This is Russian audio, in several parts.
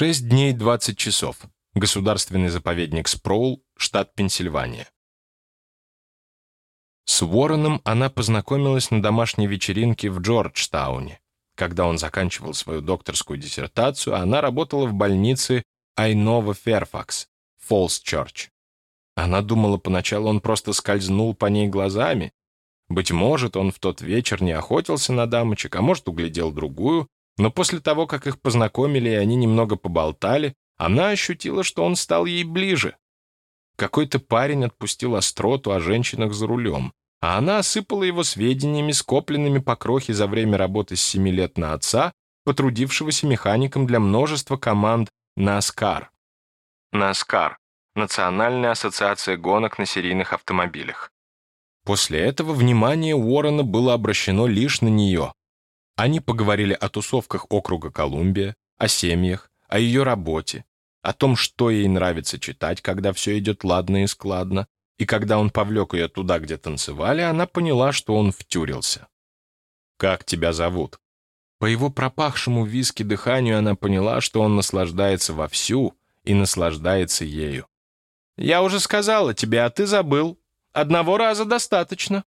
Шесть дней 20 часов. Государственный заповедник Спроул, штат Пенсильвания. С Уорреном она познакомилась на домашней вечеринке в Джорджтауне. Когда он заканчивал свою докторскую диссертацию, она работала в больнице Айнова Ферфакс, Фолс Чорч. Она думала поначалу, он просто скользнул по ней глазами. Быть может, он в тот вечер не охотился на дамочек, а может, углядел другую, но после того, как их познакомили и они немного поболтали, она ощутила, что он стал ей ближе. Какой-то парень отпустил остроту о женщинах за рулем, а она осыпала его сведениями, скопленными по крохе за время работы с семи лет на отца, потрудившегося механиком для множества команд «Наскар». «Наскар» — Национальная ассоциация гонок на серийных автомобилях. После этого внимание Уоррена было обращено лишь на нее, они поговорили о тусовках округа Колумбия, о семьях, о ее работе, о том, что ей нравится читать, когда все идет ладно и складно, и когда он повлек ее туда, где танцевали, она поняла, что он втюрился. «Как тебя зовут?» По его пропахшему виски дыханию она поняла, что он наслаждается вовсю и наслаждается ею. «Я уже сказала тебе, а ты забыл. Одного раза достаточно».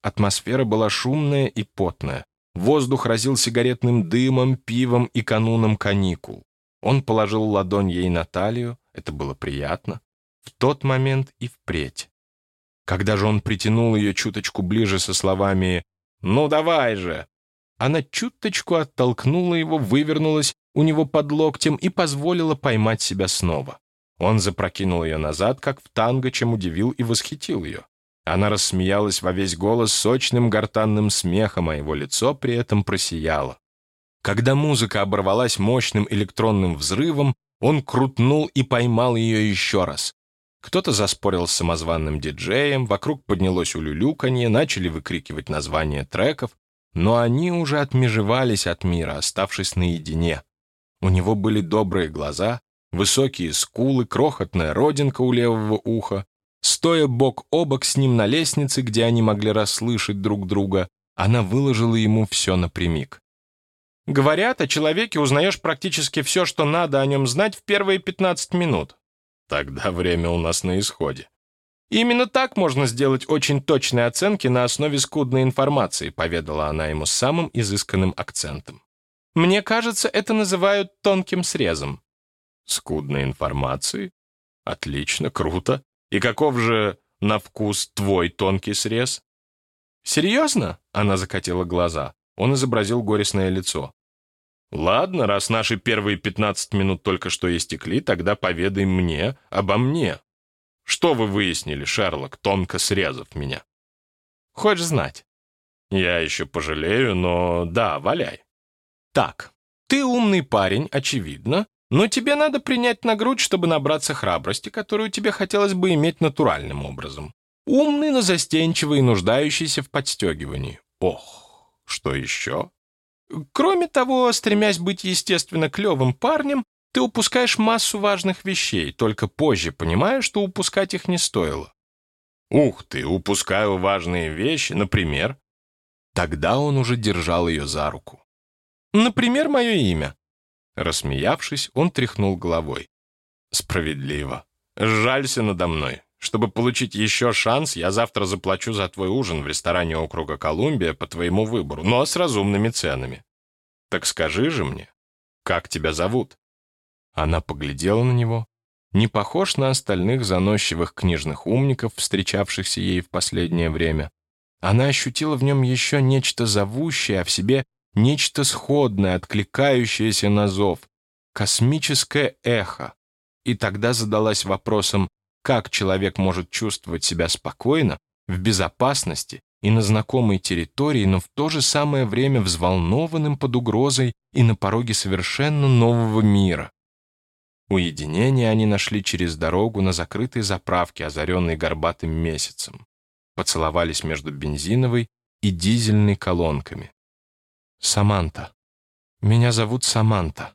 Атмосфера была шумная и потная. Воздух разил сигаретным дымом, пивом и кануном каникул. Он положил ладонь ей на талию, это было приятно, в тот момент и впредь. Когда же он притянул ее чуточку ближе со словами «Ну давай же!», она чуточку оттолкнула его, вывернулась у него под локтем и позволила поймать себя снова. Он запрокинул ее назад, как в танго, чем удивил и восхитил ее. Она рассмеялась во весь голос сочным гортанным смехом, а его лицо при этом просияло. Когда музыка оборвалась мощным электронным взрывом, он крутнул и поймал ее еще раз. Кто-то заспорил с самозванным диджеем, вокруг поднялось улюлюканье, начали выкрикивать названия треков, но они уже отмежевались от мира, оставшись наедине. У него были добрые глаза, высокие скулы, крохотная родинка у левого уха, Стоя бок о бок с ним на лестнице, где они могли расслышать друг друга, она выложила ему все напрямик. «Говорят, о человеке узнаешь практически все, что надо о нем знать в первые 15 минут. Тогда время у нас на исходе. Именно так можно сделать очень точные оценки на основе скудной информации, поведала она ему самым изысканным акцентом. Мне кажется, это называют тонким срезом. Скудной информации? Отлично, круто. И каков же на вкус твой тонкий срез? Серьезно? Она закатила глаза. Он изобразил горестное лицо. Ладно, раз наши первые пятнадцать минут только что истекли, тогда поведай мне обо мне. Что вы выяснили, Шерлок, тонко срезав меня? Хочешь знать? Я еще пожалею, но да, валяй. Так, ты умный парень, очевидно, но тебе надо принять на грудь, чтобы набраться храбрости, которую тебе хотелось бы иметь натуральным образом. Умный, но застенчивый и нуждающийся в подстегивании. Ох, что еще? Кроме того, стремясь быть естественно клевым парнем, ты упускаешь массу важных вещей, только позже понимая, что упускать их не стоило. Ух ты, упускаю важные вещи, например. Тогда он уже держал ее за руку. Например, мое имя. Рассмеявшись, он тряхнул головой. «Справедливо. Жалься надо мной. Чтобы получить еще шанс, я завтра заплачу за твой ужин в ресторане округа Колумбия по твоему выбору, но с разумными ценами. Так скажи же мне, как тебя зовут?» Она поглядела на него. Не похож на остальных заносчивых книжных умников, встречавшихся ей в последнее время. Она ощутила в нем еще нечто зовущее, а в себе нечто сходное, откликающееся на зов, космическое эхо. И тогда задалась вопросом, как человек может чувствовать себя спокойно, в безопасности и на знакомой территории, но в то же самое время взволнованным под угрозой и на пороге совершенно нового мира. Уединение они нашли через дорогу на закрытой заправке, озаренной горбатым месяцем. Поцеловались между бензиновой и дизельной колонками. Саманта. Меня зовут Саманта.